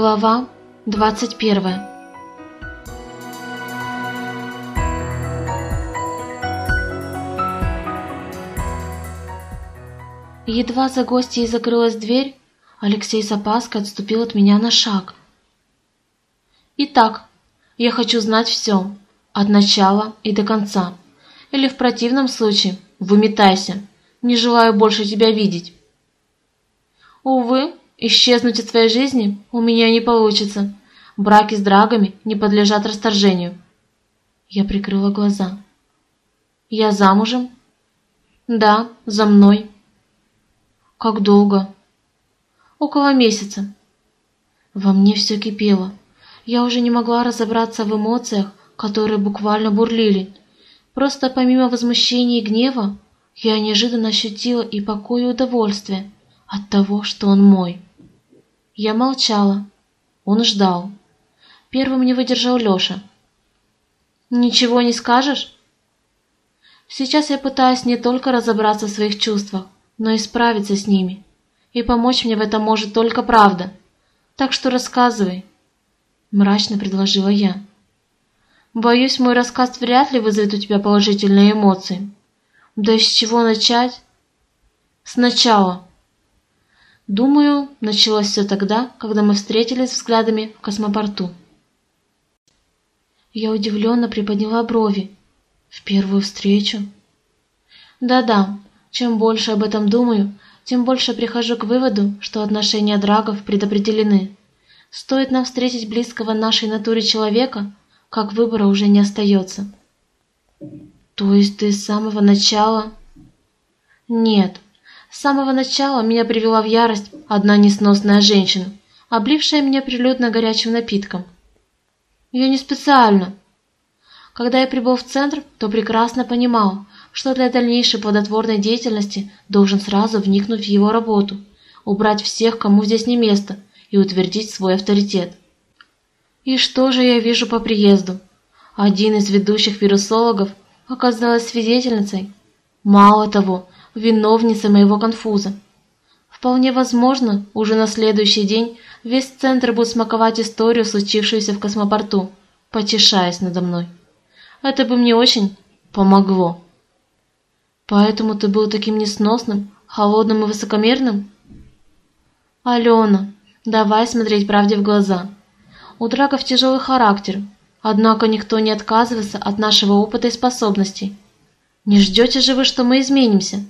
Глава 21 Едва за гостьей закрылась дверь, Алексей с опаской отступил от меня на шаг. «Итак, я хочу знать все, от начала и до конца. Или в противном случае выметайся, не желаю больше тебя видеть». «Увы, Исчезнуть из твоей жизни у меня не получится. Браки с драгами не подлежат расторжению. Я прикрыла глаза. Я замужем? Да, за мной. Как долго? Около месяца. Во мне все кипело. Я уже не могла разобраться в эмоциях, которые буквально бурлили. Просто помимо возмущения и гнева, я неожиданно ощутила и покой и удовольствие от того, что он мой. Я молчала. Он ждал. Первым не выдержал Леша. «Ничего не скажешь?» Сейчас я пытаюсь не только разобраться в своих чувствах, но и справиться с ними. И помочь мне в этом может только правда. Так что рассказывай. Мрачно предложила я. Боюсь, мой рассказ вряд ли вызовет у тебя положительные эмоции. Да и с чего начать? Сначала. Думаю, началось все тогда, когда мы встретились взглядами в космопорту. Я удивленно приподняла брови. В первую встречу? Да-да, чем больше об этом думаю, тем больше прихожу к выводу, что отношения драгов предопределены. Стоит нам встретить близкого нашей натуре человека, как выбора уже не остается. То есть ты с самого начала... Нет, с самого начала меня привела в ярость одна несносная женщина, облившая меня прилюдно горячим напитком. Я не специально. Когда я прибыл в центр, то прекрасно понимал, что для дальнейшей плодотворной деятельности должен сразу вникнуть в его работу, убрать всех, кому здесь не место, и утвердить свой авторитет. И что же я вижу по приезду? Один из ведущих вирусологов оказалась свидетельницей. Мало того, виновница моего конфуза. Вполне возможно, уже на следующий день весь центр будет смаковать историю, случившуюся в космопорту, потешаясь надо мной. Это бы мне очень помогло. Поэтому ты был таким несносным, холодным и высокомерным? Алена, давай смотреть правде в глаза. У драков тяжелый характер, однако никто не отказывается от нашего опыта и способностей. Не ждете же вы, что мы изменимся?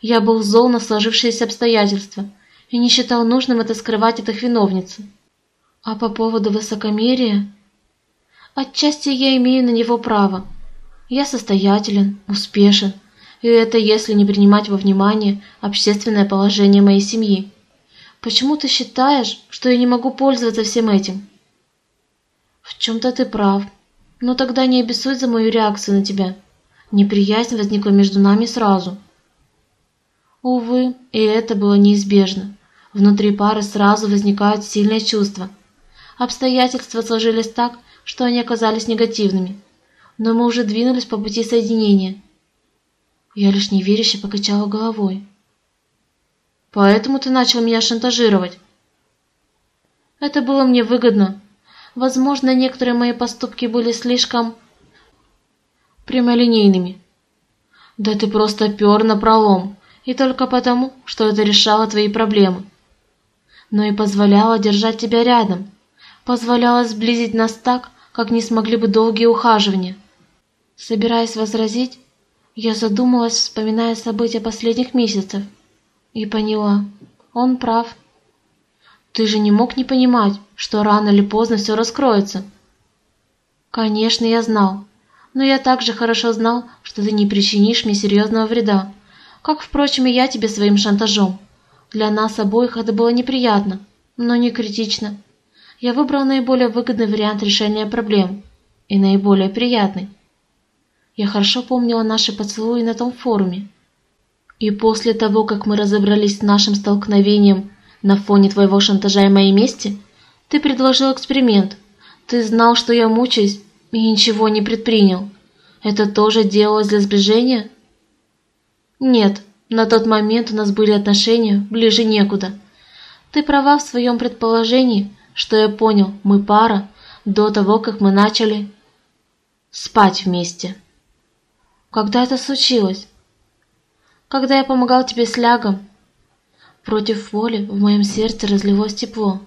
Я был зол на сложившиеся обстоятельства и не считал нужным это скрывать от их виновницы. А по поводу высокомерия... Отчасти я имею на него право. Я состоятелен, успешен, и это если не принимать во внимание общественное положение моей семьи. Почему ты считаешь, что я не могу пользоваться всем этим? В чем-то ты прав, но тогда не обессудь за мою реакцию на тебя. Неприязнь возникла между нами сразу. Увы, и это было неизбежно. Внутри пары сразу возникают сильные чувства. Обстоятельства сложились так, что они оказались негативными. Но мы уже двинулись по пути соединения. Я лишь неверяще покачала головой. «Поэтому ты начал меня шантажировать?» «Это было мне выгодно. Возможно, некоторые мои поступки были слишком прямолинейными. Да ты просто пер на пролом и только потому, что это решало твои проблемы. Но и позволяло держать тебя рядом, позволяло сблизить нас так, как не смогли бы долгие ухаживания. Собираясь возразить, я задумалась, вспоминая события последних месяцев, и поняла, он прав. Ты же не мог не понимать, что рано или поздно все раскроется. Конечно, я знал, но я также хорошо знал, что ты не причинишь мне серьезного вреда как, впрочем, и я тебе своим шантажом. Для нас обоих это было неприятно, но не критично. Я выбрал наиболее выгодный вариант решения проблем и наиболее приятный. Я хорошо помнила наши поцелуи на том форуме. И после того, как мы разобрались с нашим столкновением на фоне твоего шантажа и моей мести, ты предложил эксперимент. Ты знал, что я мучаюсь, и ничего не предпринял. Это тоже делалось для сближения?» Нет, на тот момент у нас были отношения ближе некуда. Ты права в своем предположении, что я понял, мы пара до того, как мы начали спать вместе. Когда это случилось? Когда я помогал тебе с лягом. Против воли в моем сердце разлилось тепло.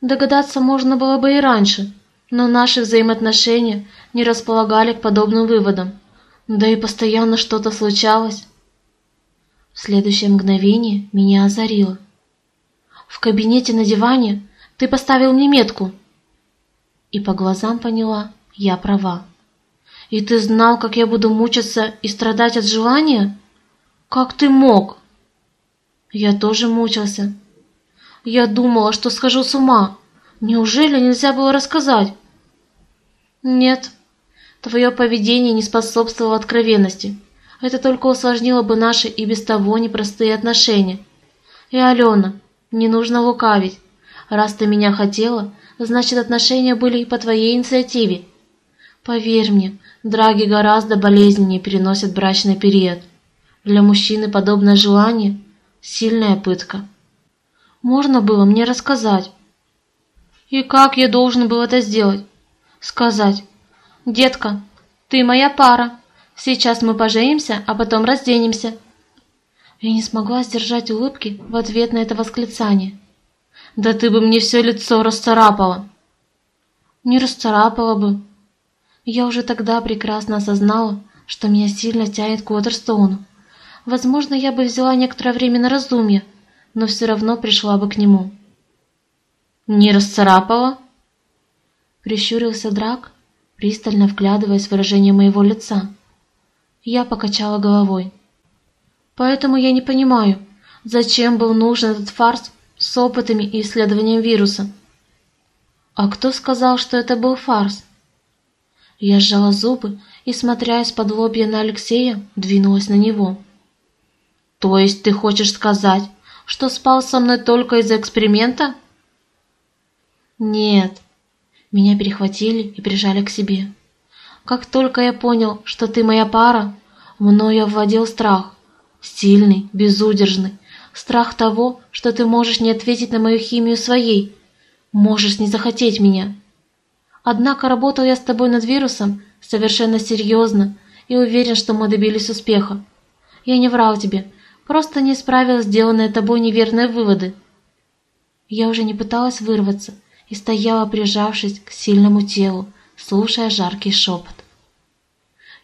Догадаться можно было бы и раньше, но наши взаимоотношения не располагали к подобным выводам, да и постоянно что-то случалось. В следующее мгновение меня озарило. В кабинете на диване ты поставил мне метку. И по глазам поняла, я права. И ты знал, как я буду мучиться и страдать от желания? Как ты мог? Я тоже мучился. Я думала, что схожу с ума. Неужели нельзя было рассказать? Нет, твое поведение не способствовало откровенности. Это только усложнило бы наши и без того непростые отношения. И, Алена, не нужно лукавить. Раз ты меня хотела, значит отношения были и по твоей инициативе. Поверь мне, драги гораздо болезненнее переносят брачный период. Для мужчины подобное желание – сильная пытка. Можно было мне рассказать. И как я должен был это сделать? Сказать, детка, ты моя пара. Сейчас мы поженимся, а потом разденемся. Я не смогла сдержать улыбки в ответ на это восклицание. Да ты бы мне все лицо расцарапала. Не расцарапала бы. Я уже тогда прекрасно осознала, что меня сильно тянет к Уотерстоуну. Возможно, я бы взяла некоторое время на раздумье, но все равно пришла бы к нему. «Не расцарапала?» Прищурился Драк, пристально вглядываясь в выражение моего лица. Я покачала головой. Поэтому я не понимаю, зачем был нужен этот фарс с опытами и исследованием вируса. А кто сказал, что это был фарс? Я сжала зубы и, смотря из-под лобья на Алексея, двинулась на него. То есть ты хочешь сказать, что спал со мной только из-за эксперимента? Нет, меня перехватили и прижали к себе. Как только я понял, что ты моя пара, мною овладел страх. Сильный, безудержный. Страх того, что ты можешь не ответить на мою химию своей. Можешь не захотеть меня. Однако работал я с тобой над вирусом совершенно серьезно и уверен, что мы добились успеха. Я не врал тебе, просто не исправил сделанные тобой неверные выводы. Я уже не пыталась вырваться, и стояла, прижавшись к сильному телу, слушая жаркий шепот.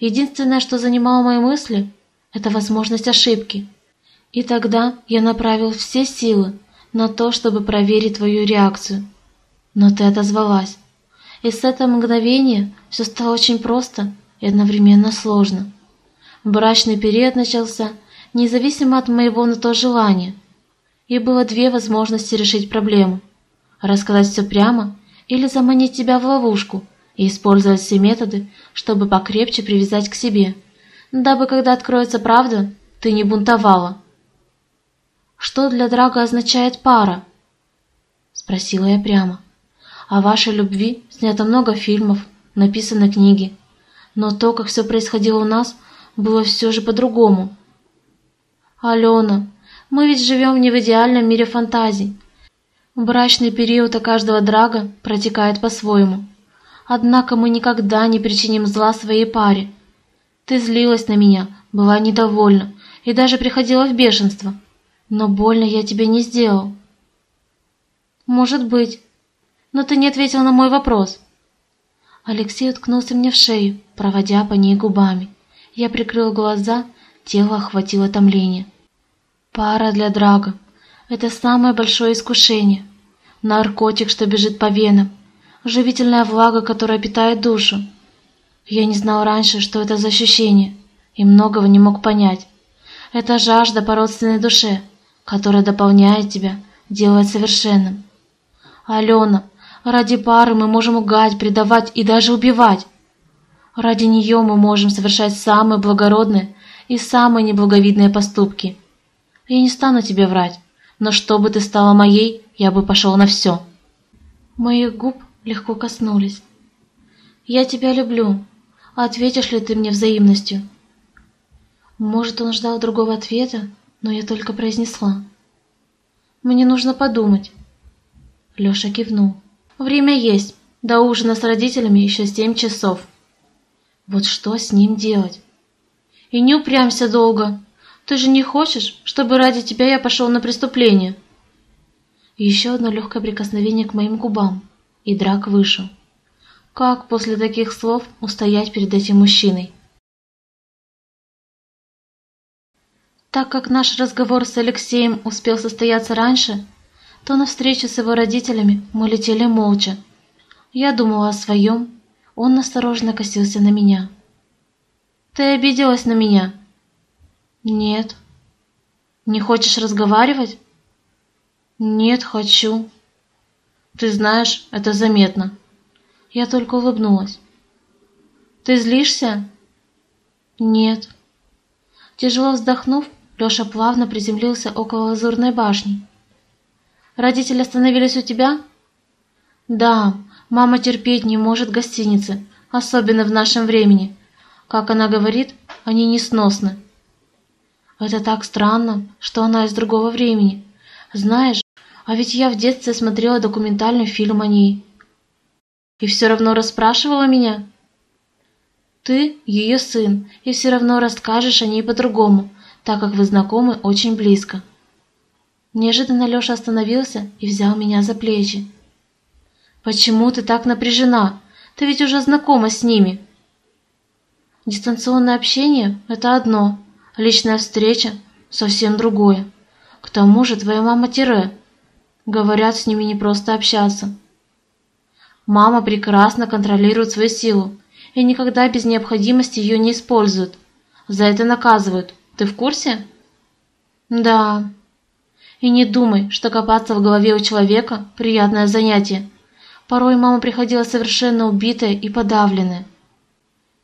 Единственное, что занимало мои мысли, это возможность ошибки. И тогда я направил все силы на то, чтобы проверить твою реакцию. Но ты отозвалась. И с этого мгновения все стало очень просто и одновременно сложно. Брачный период начался независимо от моего на то желания. И было две возможности решить проблему – рассказать все прямо или заманить тебя в ловушку и использовать все методы, чтобы покрепче привязать к себе, дабы, когда откроется правда, ты не бунтовала. «Что для Драга означает пара?» — спросила я прямо. «О вашей любви снято много фильмов, написаны книги, но то, как все происходило у нас, было все же по-другому». «Алена, мы ведь живем не в идеальном мире фантазий, Брачный период у каждого драга протекает по-своему. Однако мы никогда не причиним зла своей паре. Ты злилась на меня, была недовольна и даже приходила в бешенство. Но больно я тебе не сделал. Может быть. Но ты не ответил на мой вопрос. Алексей уткнулся мне в шею, проводя по ней губами. Я прикрыл глаза, тело охватило томление. Пара для драга. Это самое большое искушение. Наркотик, что бежит по венам. Живительная влага, которая питает душу. Я не знал раньше, что это за ощущение, и многого не мог понять. Это жажда по родственной душе, которая дополняет тебя, делает совершенным. Алена, ради пары мы можем угать, предавать и даже убивать. Ради нее мы можем совершать самые благородные и самые неблаговидные поступки. Я не стану тебе врать но чтобы ты стала моей, я бы пошел на все». Моих губ легко коснулись. «Я тебя люблю. Ответишь ли ты мне взаимностью?» Может, он ждал другого ответа, но я только произнесла. «Мне нужно подумать». Леша кивнул. «Время есть. До ужина с родителями еще семь часов». Вот что с ним делать? И не упрямься долго. Ты же не хочешь, чтобы ради тебя я пошел на преступление? Еще одно легкое прикосновение к моим губам, и драк вышел. Как после таких слов устоять перед этим мужчиной? Так как наш разговор с Алексеем успел состояться раньше, то на встречу с его родителями мы летели молча. Я думала о своем, он осторожно косился на меня. «Ты обиделась на меня?» «Нет». «Не хочешь разговаривать?» «Нет, хочу». «Ты знаешь, это заметно». Я только улыбнулась. «Ты злишься?» «Нет». Тяжело вздохнув, Леша плавно приземлился около лазурной башни. «Родители остановились у тебя?» «Да, мама терпеть не может гостиницы, особенно в нашем времени. Как она говорит, они несносны». «Это так странно, что она из другого времени. Знаешь, а ведь я в детстве смотрела документальный фильм о ней. И все равно расспрашивала меня? Ты ее сын, и все равно расскажешь о ней по-другому, так как вы знакомы очень близко. Неожиданно Леша остановился и взял меня за плечи. «Почему ты так напряжена? Ты ведь уже знакома с ними». Дистанционное общение – это одно, личная встреча – совсем другое. К тому же твоя мама тире. Говорят, с ними не просто общаться. Мама прекрасно контролирует свою силу и никогда без необходимости ее не использует. За это наказывают. Ты в курсе? Да. И не думай, что копаться в голове у человека – приятное занятие. Порой мама приходила совершенно убитая и подавленная.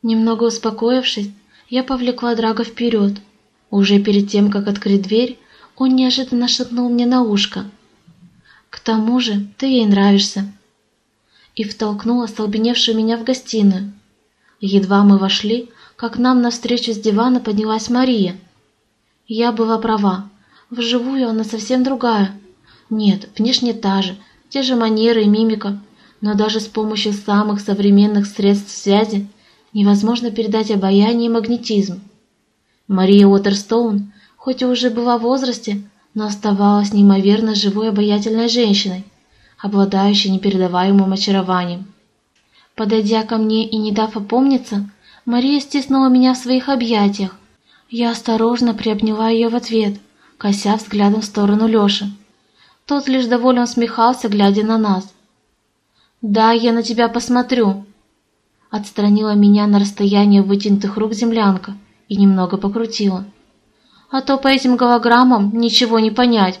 Немного успокоившись, я повлекла Драга вперед. Уже перед тем, как открыть дверь, он неожиданно шепнул мне на ушко. «К тому же ты ей нравишься» и втолкнула столбеневшую меня в гостиную. Едва мы вошли, как нам навстречу с дивана поднялась Мария. Я была права. Вживую она совсем другая. Нет, внешне та же, те же манеры и мимика, но даже с помощью самых современных средств связи невозможно передать обаяние и магнетизм. Мария Уотерстоун, хоть и уже была в возрасте, но оставалась неимоверно живой обаятельной женщиной, обладающий непередаваемым очарованием. Подойдя ко мне и не дав опомниться, Мария стиснула меня в своих объятиях. Я осторожно приобняла ее в ответ, кося взглядом в сторону Леши. Тот лишь довольно усмехался, глядя на нас. «Да, я на тебя посмотрю», отстранила меня на расстояние вытянутых рук землянка и немного покрутила. «А то по этим голограммам ничего не понять».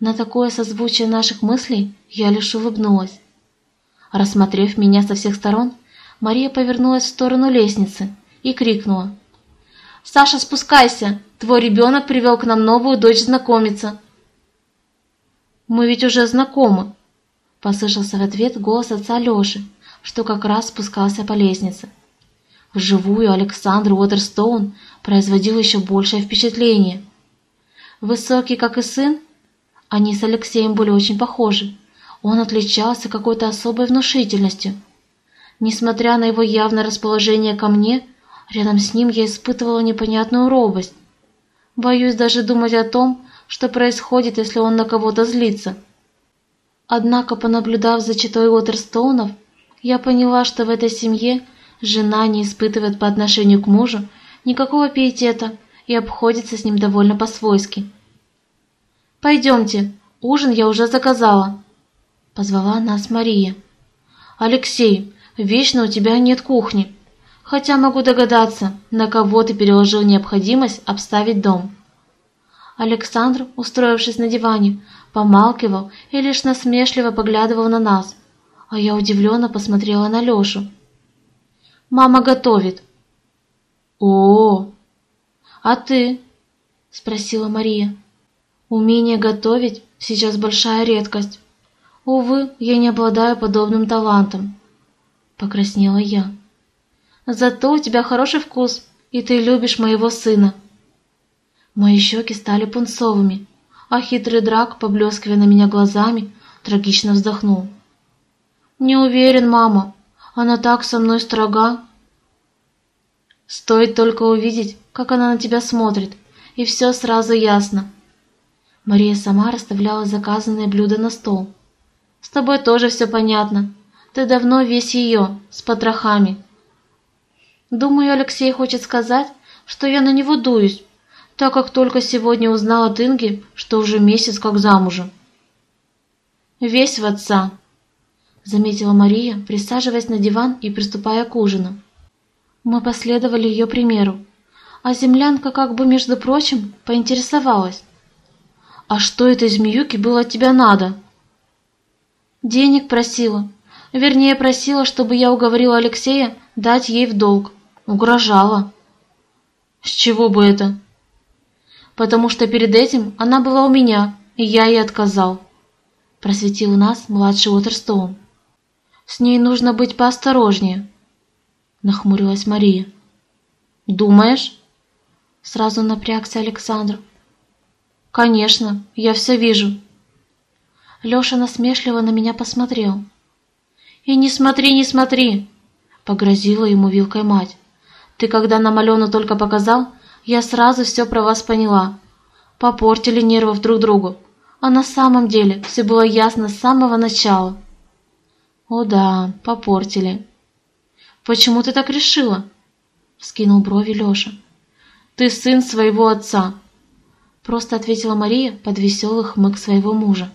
На такое созвучие наших мыслей я лишь улыбнулась. Рассмотрев меня со всех сторон, Мария повернулась в сторону лестницы и крикнула. «Саша, спускайся! Твой ребенок привел к нам новую дочь знакомиться!» «Мы ведь уже знакомы!» Послышался в ответ голос отца Леши, что как раз спускался по лестнице. Вживую Александр Уотерстоун производил еще большее впечатление. Высокий, как и сын, они с Алексеем были очень похожи. Он отличался какой-то особой внушительностью. Несмотря на его явное расположение ко мне, рядом с ним я испытывала непонятную робость. Боюсь даже думать о том, что происходит, если он на кого-то злится. Однако, понаблюдав за читой Уотерстоунов, я поняла, что в этой семье жена не испытывает по отношению к мужу никакого пиетета и обходится с ним довольно по-свойски. «Пойдемте, ужин я уже заказала», — позвала нас Мария. «Алексей, вечно у тебя нет кухни, хотя могу догадаться, на кого ты переложил необходимость обставить дом». Александр, устроившись на диване, помалкивал и лишь насмешливо поглядывал на нас, а я удивленно посмотрела на Лешу. «Мама готовит». «О, а ты?» — спросила Мария. Умение готовить сейчас большая редкость. Увы, я не обладаю подобным талантом. Покраснела я. Зато у тебя хороший вкус, и ты любишь моего сына. Мои щеки стали пунцовыми, а хитрый драк, поблескивая на меня глазами, трагично вздохнул. «Не уверен, мама. Она так со мной строга». «Стоит только увидеть, как она на тебя смотрит, и все сразу ясно». Мария сама расставляла заказанные блюда на стол. «С тобой тоже все понятно. Ты давно весь ее, с потрохами». Думаю, Алексей хочет сказать, что я на него дуюсь, так как только сегодня узнала от Инги, что уже месяц как замужем. «Весь в отца», — заметила Мария, присаживаясь на диван и приступая к ужину. Мы последовали ее примеру, а землянка как бы, между прочим, поинтересовалась. «А что этой змеюке было от тебя надо?» «Денег просила. Вернее, просила, чтобы я уговорила Алексея дать ей в долг. Угрожала». «С чего бы это?» «Потому что перед этим она была у меня, и я ей отказал», — просветил нас младший Уотерстоун. «С ней нужно быть поосторожнее», — нахмурилась Мария. «Думаешь?» Сразу напрягся Александр. «Конечно, я все вижу». Леша насмешливо на меня посмотрел. «И не смотри, не смотри!» — погрозила ему вилкой мать. Ты когда нам Алену только показал, я сразу все про вас поняла. Попортили нервов друг другу. А на самом деле все было ясно с самого начала. О да, попортили. Почему ты так решила? Скинул брови Леша. Ты сын своего отца. Просто ответила Мария под веселый хмык своего мужа.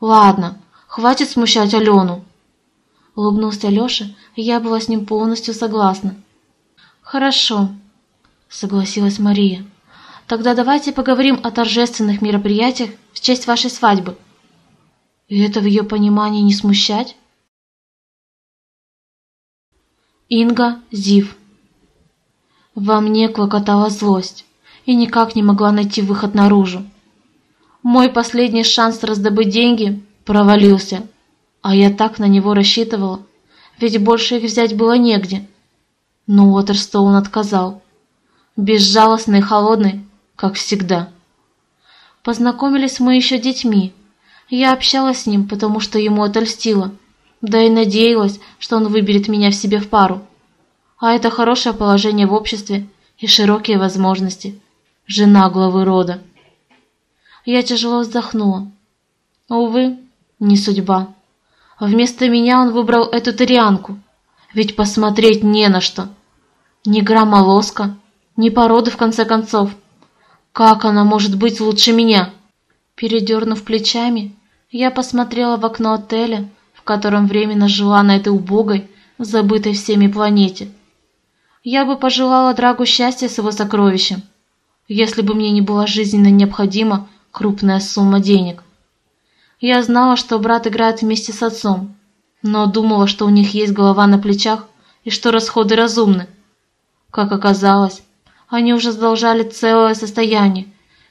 Ладно, хватит смущать Алену. Улыбнулся Леша, и я была с ним полностью согласна. «Хорошо», — согласилась Мария. «Тогда давайте поговорим о торжественных мероприятиях в честь вашей свадьбы». И это в ее понимании не смущать? Инга Зив Во мне клокотала злость и никак не могла найти выход наружу. Мой последний шанс раздобыть деньги провалился, а я так на него рассчитывала, ведь больше их взять было негде. Но Уотерстоун отказал. Безжалостный и холодный, как всегда. Познакомились мы еще детьми. Я общалась с ним, потому что ему отольстила. Да и надеялась, что он выберет меня в себе в пару. А это хорошее положение в обществе и широкие возможности. Жена главы рода. Я тяжело вздохнула. Увы, не судьба. Вместо меня он выбрал эту тарианку. Ведь посмотреть не на что. Ни грамма лоска, ни породы, в конце концов. Как она может быть лучше меня? Передернув плечами, я посмотрела в окно отеля, в котором временно жила на этой убогой, забытой всеми планете. Я бы пожелала Драгу счастья с его сокровищем, если бы мне не была жизненно необходима крупная сумма денег. Я знала, что брат играет вместе с отцом, но думала, что у них есть голова на плечах и что расходы разумны. Как оказалось, они уже задолжали целое состояние,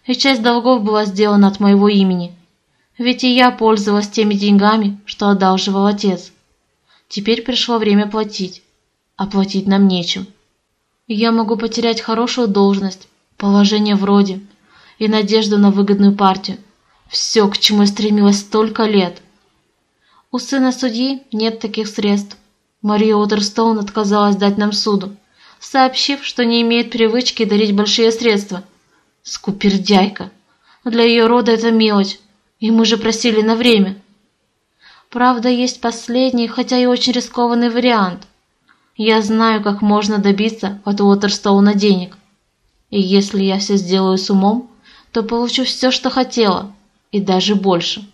и часть долгов была сделана от моего имени. Ведь и я пользовалась теми деньгами, что одалживал отец. Теперь пришло время платить, а платить нам нечем. Я могу потерять хорошую должность, положение вроде и надежду на выгодную партию. Все, к чему я стремилась столько лет. У сына судьи нет таких средств. Мария Уотерстоун отказалась дать нам суду сообщив, что не имеет привычки дарить большие средства. Скупердяйка. Для ее рода это мелочь, и мы же просили на время. Правда, есть последний, хотя и очень рискованный вариант. Я знаю, как можно добиться от Уотерстоуна денег. И если я все сделаю с умом, то получу все, что хотела, и даже больше.